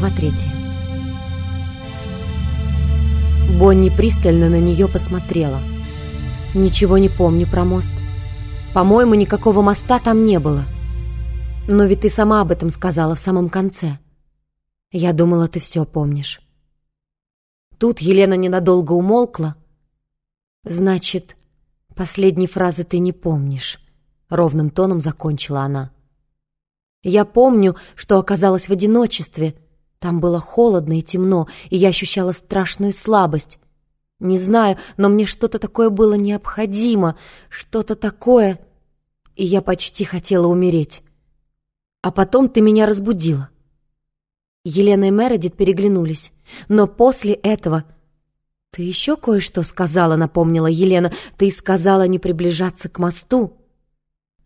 Глава третья. Бонни пристально на нее посмотрела. «Ничего не помню про мост. По-моему, никакого моста там не было. Но ведь ты сама об этом сказала в самом конце. Я думала, ты все помнишь». Тут Елена ненадолго умолкла. «Значит, последней фразы ты не помнишь», — ровным тоном закончила она. «Я помню, что оказалась в одиночестве», — там было холодно и темно, и я ощущала страшную слабость. Не знаю, но мне что-то такое было необходимо, что-то такое, и я почти хотела умереть. А потом ты меня разбудила. Елена и Мередит переглянулись, но после этого... «Ты еще кое-что сказала», — напомнила Елена. «Ты сказала не приближаться к мосту».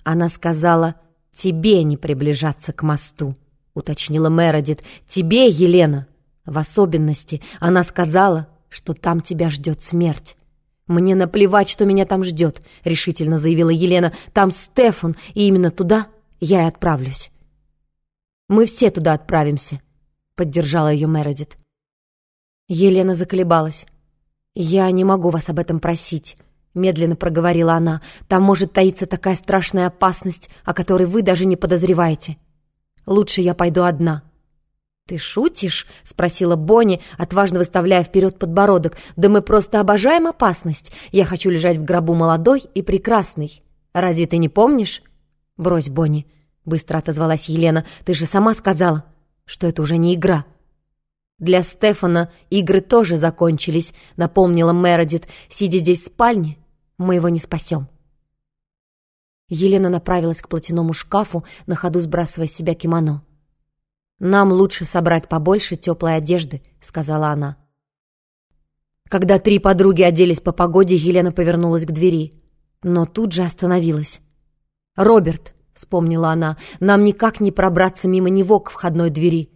Она сказала «тебе не приближаться к мосту». — уточнила Мередит. «Тебе, Елена!» В особенности она сказала, что там тебя ждет смерть. «Мне наплевать, что меня там ждет», — решительно заявила Елена. «Там Стефан, и именно туда я и отправлюсь». «Мы все туда отправимся», — поддержала ее Мередит. Елена заколебалась. «Я не могу вас об этом просить», — медленно проговорила она. «Там может таиться такая страшная опасность, о которой вы даже не подозреваете». Лучше я пойду одна». «Ты шутишь?» — спросила Бонни, отважно выставляя вперед подбородок. «Да мы просто обожаем опасность. Я хочу лежать в гробу молодой и прекрасной. Разве ты не помнишь?» «Брось, Бонни», — быстро отозвалась Елена. «Ты же сама сказала, что это уже не игра». «Для Стефана игры тоже закончились», — напомнила Мередит. «Сидя здесь в спальне, мы его не спасем». Елена направилась к платяному шкафу, на ходу сбрасывая с себя кимоно. «Нам лучше собрать побольше теплой одежды», — сказала она. Когда три подруги оделись по погоде, Елена повернулась к двери, но тут же остановилась. «Роберт», — вспомнила она, — «нам никак не пробраться мимо него к входной двери,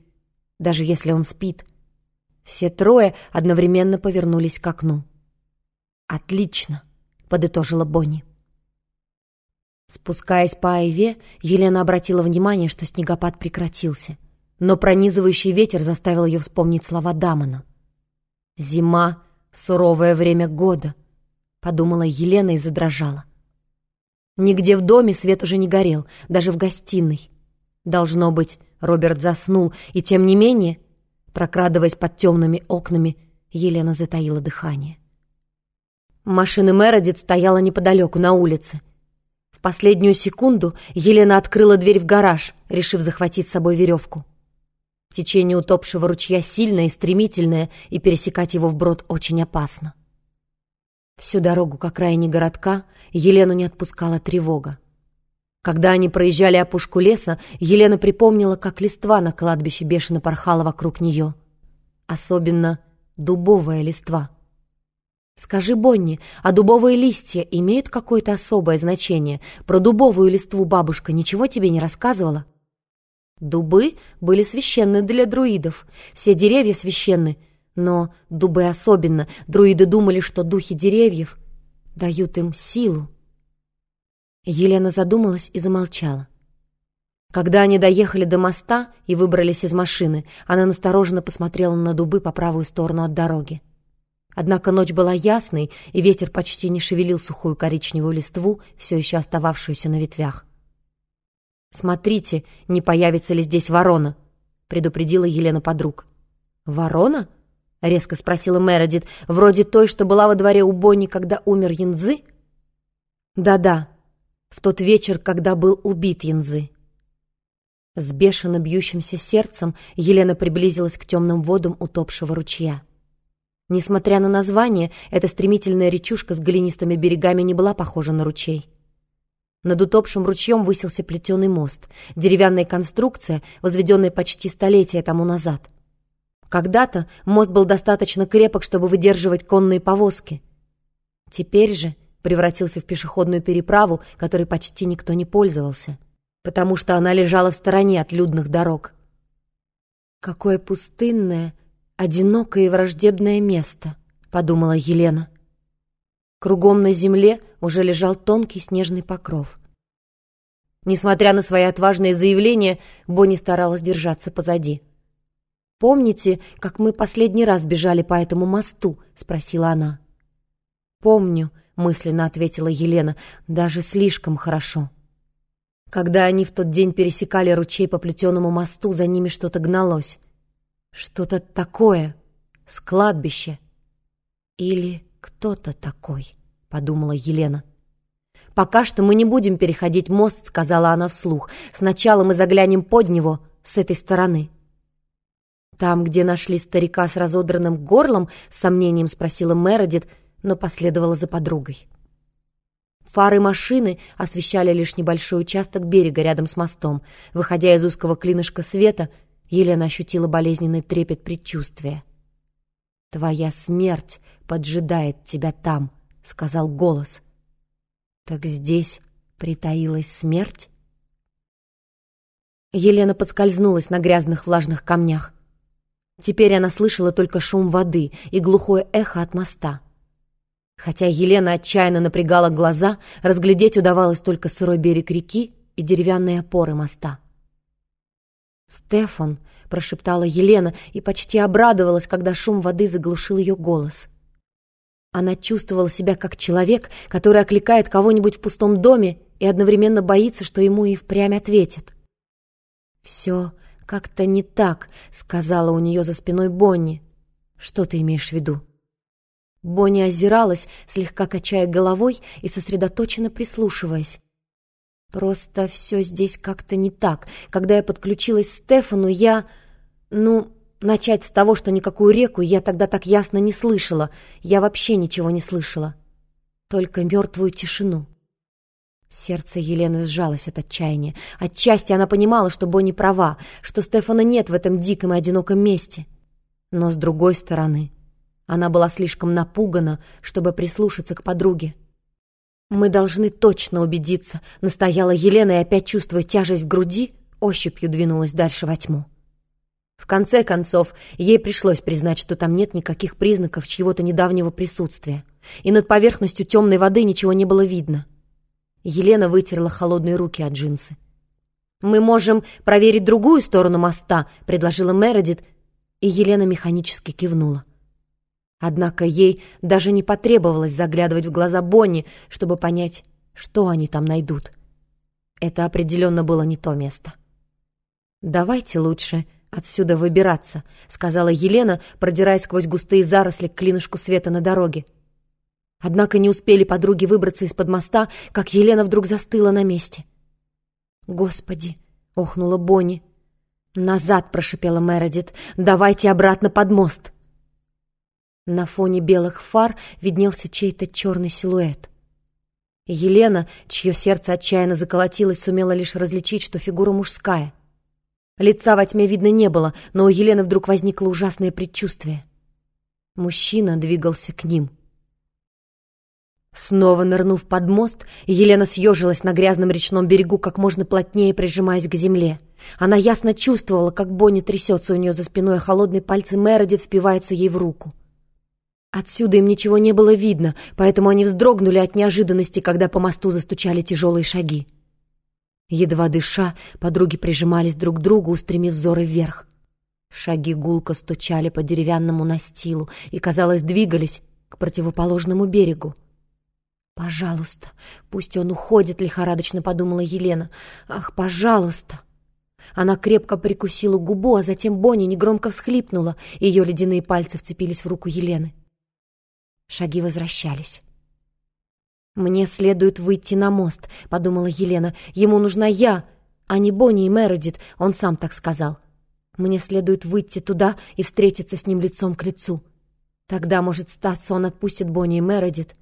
даже если он спит». Все трое одновременно повернулись к окну. «Отлично», — подытожила Бонни. Спускаясь по Айве, Елена обратила внимание, что снегопад прекратился. Но пронизывающий ветер заставил ее вспомнить слова Дамона. «Зима — суровое время года», — подумала Елена и задрожала. Нигде в доме свет уже не горел, даже в гостиной. Должно быть, Роберт заснул, и тем не менее, прокрадываясь под темными окнами, Елена затаила дыхание. Машина Мередит стояла неподалеку на улице. В последнюю секунду Елена открыла дверь в гараж, решив захватить с собой веревку. Течение утопшего ручья сильное и стремительное, и пересекать его вброд очень опасно. Всю дорогу к окраине городка Елену не отпускала тревога. Когда они проезжали опушку леса, Елена припомнила, как листва на кладбище бешено порхала вокруг нее. Особенно дубовая листва — «Скажи, Бонни, а дубовые листья имеют какое-то особое значение? Про дубовую листву бабушка ничего тебе не рассказывала?» Дубы были священны для друидов. Все деревья священны, но дубы особенно. Друиды думали, что духи деревьев дают им силу. Елена задумалась и замолчала. Когда они доехали до моста и выбрались из машины, она настороженно посмотрела на дубы по правую сторону от дороги. Однако ночь была ясной, и ветер почти не шевелил сухую коричневую листву, все еще остававшуюся на ветвях. «Смотрите, не появится ли здесь ворона», — предупредила Елена подруг. «Ворона?» — резко спросила Мередит. «Вроде той, что была во дворе у Бонни, когда умер Янзы?» «Да-да, в тот вечер, когда был убит Янзы». С бешено бьющимся сердцем Елена приблизилась к темным водам утопшего ручья. Несмотря на название, эта стремительная речушка с глинистыми берегами не была похожа на ручей. Над утопшим ручьем высился плетеный мост, деревянная конструкция, возведенная почти столетия тому назад. Когда-то мост был достаточно крепок, чтобы выдерживать конные повозки. Теперь же превратился в пешеходную переправу, которой почти никто не пользовался, потому что она лежала в стороне от людных дорог. Какое пустынное, «Одинокое и враждебное место», — подумала Елена. Кругом на земле уже лежал тонкий снежный покров. Несмотря на свои отважные заявления, Бонни старалась держаться позади. «Помните, как мы последний раз бежали по этому мосту?» — спросила она. «Помню», — мысленно ответила Елена, — «даже слишком хорошо». Когда они в тот день пересекали ручей по плетеному мосту, за ними что-то гналось. Что-то такое, с кладбища. Или кто-то такой, подумала Елена. «Пока что мы не будем переходить мост», — сказала она вслух. «Сначала мы заглянем под него с этой стороны». «Там, где нашли старика с разодранным горлом?» — с сомнением спросила Мередит, но последовала за подругой. Фары машины освещали лишь небольшой участок берега рядом с мостом. Выходя из узкого клинышка света, Елена ощутила болезненный трепет предчувствия. «Твоя смерть поджидает тебя там», — сказал голос. «Так здесь притаилась смерть?» Елена подскользнулась на грязных влажных камнях. Теперь она слышала только шум воды и глухое эхо от моста. Хотя Елена отчаянно напрягала глаза, разглядеть удавалось только сырой берег реки и деревянные опоры моста. «Стефан!» — прошептала Елена и почти обрадовалась, когда шум воды заглушил ее голос. Она чувствовала себя как человек, который окликает кого-нибудь в пустом доме и одновременно боится, что ему и впрямь ответят. «Все как-то не так», — сказала у нее за спиной Бонни. «Что ты имеешь в виду?» Бонни озиралась, слегка качая головой и сосредоточенно прислушиваясь. Просто все здесь как-то не так. Когда я подключилась к Стефану, я... Ну, начать с того, что никакую реку я тогда так ясно не слышала. Я вообще ничего не слышала. Только мертвую тишину. Сердце Елены сжалось от отчаяния. Отчасти она понимала, что Бонни права, что Стефана нет в этом диком и одиноком месте. Но с другой стороны, она была слишком напугана, чтобы прислушаться к подруге. «Мы должны точно убедиться», — настояла Елена и, опять чувствуя тяжесть в груди, ощупью двинулась дальше во тьму. В конце концов, ей пришлось признать, что там нет никаких признаков чьего-то недавнего присутствия, и над поверхностью темной воды ничего не было видно. Елена вытерла холодные руки от джинсы. «Мы можем проверить другую сторону моста», — предложила Мередит, и Елена механически кивнула. Однако ей даже не потребовалось заглядывать в глаза Бонни, чтобы понять, что они там найдут. Это определенно было не то место. «Давайте лучше отсюда выбираться», — сказала Елена, продираясь сквозь густые заросли к клинышку света на дороге. Однако не успели подруги выбраться из-под моста, как Елена вдруг застыла на месте. «Господи!» — охнула Бонни. «Назад!» — прошипела Мередит. «Давайте обратно под мост!» На фоне белых фар виднелся чей-то черный силуэт. Елена, чье сердце отчаянно заколотилось, сумела лишь различить, что фигура мужская. Лица во тьме видно не было, но у Елены вдруг возникло ужасное предчувствие. Мужчина двигался к ним. Снова нырнув под мост, Елена съежилась на грязном речном берегу, как можно плотнее прижимаясь к земле. Она ясно чувствовала, как Бонни трясется у нее за спиной, а холодные пальцы Мередит впиваются ей в руку. Отсюда им ничего не было видно, поэтому они вздрогнули от неожиданности, когда по мосту застучали тяжелые шаги. Едва дыша, подруги прижимались друг к другу, устремив взоры вверх. Шаги гулко стучали по деревянному настилу и, казалось, двигались к противоположному берегу. «Пожалуйста, пусть он уходит», — лихорадочно подумала Елена. «Ах, пожалуйста!» Она крепко прикусила губу, а затем Бонни негромко всхлипнула, и ее ледяные пальцы вцепились в руку Елены. Шаги возвращались. «Мне следует выйти на мост», — подумала Елена. «Ему нужна я, а не Бонни и Мередит», — он сам так сказал. «Мне следует выйти туда и встретиться с ним лицом к лицу. Тогда, может, статься, он отпустит Бонни и Мередит».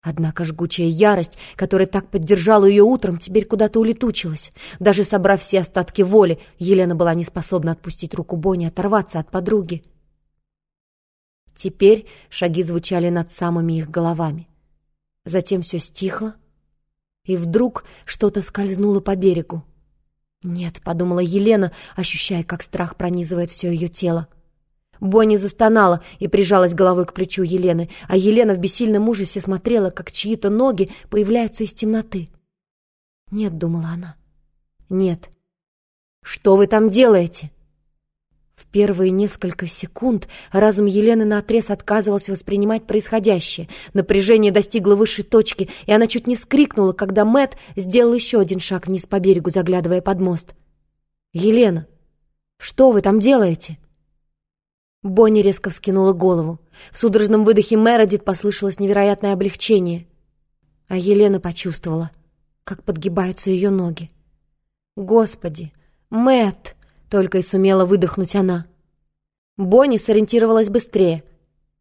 Однако жгучая ярость, которая так поддержала ее утром, теперь куда-то улетучилась. Даже собрав все остатки воли, Елена была не способна отпустить руку Бонни, оторваться от подруги. Теперь шаги звучали над самыми их головами. Затем все стихло, и вдруг что-то скользнуло по берегу. «Нет», — подумала Елена, ощущая, как страх пронизывает все ее тело. Бонни застонала и прижалась головой к плечу Елены, а Елена в бессильном ужасе смотрела, как чьи-то ноги появляются из темноты. «Нет», — думала она, — «нет». «Что вы там делаете?» В первые несколько секунд разум Елены наотрез отказывался воспринимать происходящее. Напряжение достигло высшей точки, и она чуть не скрикнула, когда Мэт сделал еще один шаг вниз по берегу, заглядывая под мост. «Елена, что вы там делаете?» Бонни резко вскинула голову. В судорожном выдохе Мередит послышалось невероятное облегчение. А Елена почувствовала, как подгибаются ее ноги. «Господи! Мэт! Только и сумела выдохнуть она. Бонни сориентировалась быстрее.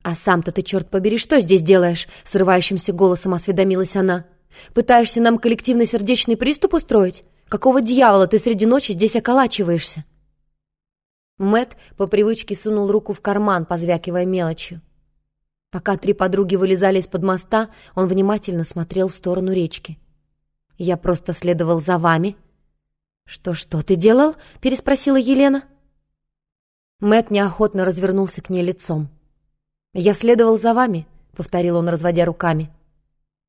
«А сам-то ты, черт побери, что здесь делаешь?» — срывающимся голосом осведомилась она. «Пытаешься нам коллективный сердечный приступ устроить? Какого дьявола ты среди ночи здесь околачиваешься?» Мэт по привычке сунул руку в карман, позвякивая мелочью. Пока три подруги вылезали из-под моста, он внимательно смотрел в сторону речки. «Я просто следовал за вами». «Что-что ты делал?» — переспросила Елена. Мэт неохотно развернулся к ней лицом. «Я следовал за вами», — повторил он, разводя руками.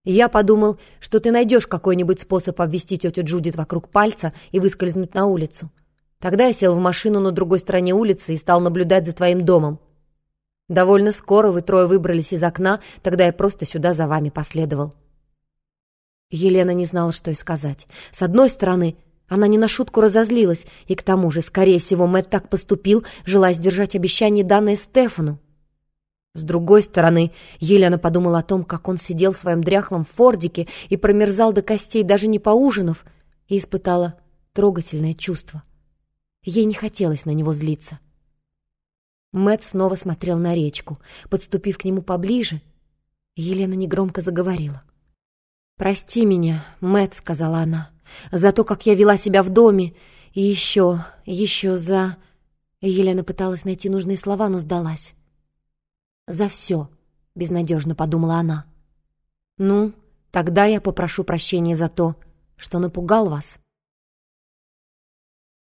«Я подумал, что ты найдешь какой-нибудь способ обвести тетю Джудит вокруг пальца и выскользнуть на улицу. Тогда я сел в машину на другой стороне улицы и стал наблюдать за твоим домом. Довольно скоро вы трое выбрались из окна, тогда я просто сюда за вами последовал». Елена не знала, что и сказать. С одной стороны, она не на шутку разозлилась, и к тому же, скорее всего, Мэтт так поступил, желая сдержать обещание, данное Стефану. С другой стороны, Елена подумала о том, как он сидел в своем дряхлом фордике и промерзал до костей, даже не поужинав, и испытала трогательное чувство — Ей не хотелось на него злиться. Мэт снова смотрел на речку. Подступив к нему поближе, Елена негромко заговорила. «Прости меня, Мэт, сказала она, — «за то, как я вела себя в доме, и еще, еще за...» Елена пыталась найти нужные слова, но сдалась. «За все», — безнадежно подумала она. «Ну, тогда я попрошу прощения за то, что напугал вас».